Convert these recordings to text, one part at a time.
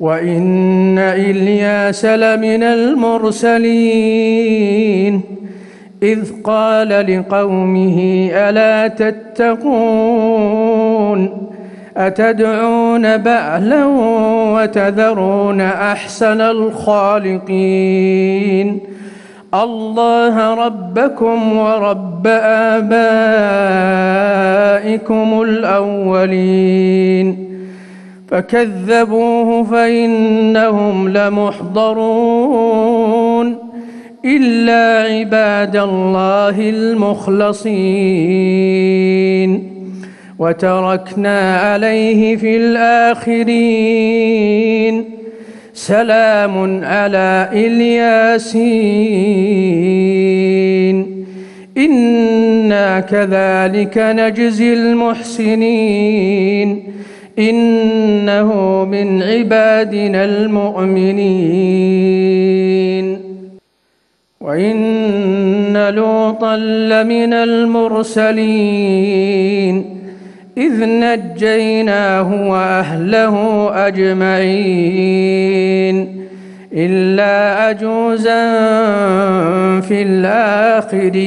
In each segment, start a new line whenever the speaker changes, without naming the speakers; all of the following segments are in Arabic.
وإن إلياس لمن المرسلين. إذ قال لقومه ألا تتقون؟ أتدعون بعلا وتذرون أحسن الخالقين؟ الله ربكم ورب آبائكم الأولين. فكذبوه فإنهم لمحضرون إلا عباد الله المخلصين وتركنا عليه في الآخرين سلام على إلياسين إنا كذلك نجزي المحسنين إنه من عبادنا المؤمنين. وإن لوطا لمن المرسلين. إذ نجيناه وأهله أجمعين. إلا عجوزا في الآخرين.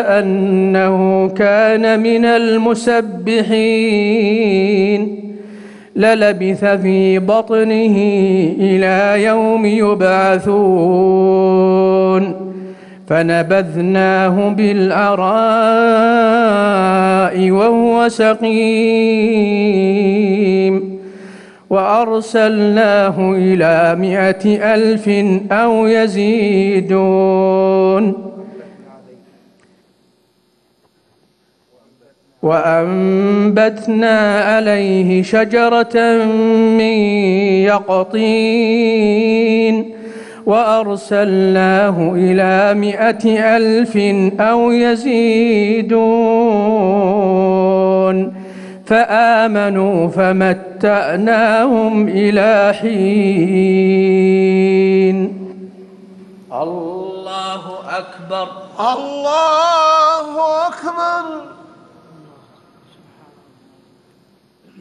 أنه كان من المسبحين. للبث في بطنه إلى يوم يبعثون. فنبذناه بالعراء وهو سقيم. وأرسلناه إلى مائة ألف أو يزيدون. وأنبتنا عليه شجرة من يقطين وأرسلناه إلى مائة ألف أو يزيدون فآمنوا فمتعناهم إلى حين. الله أكبر.
الله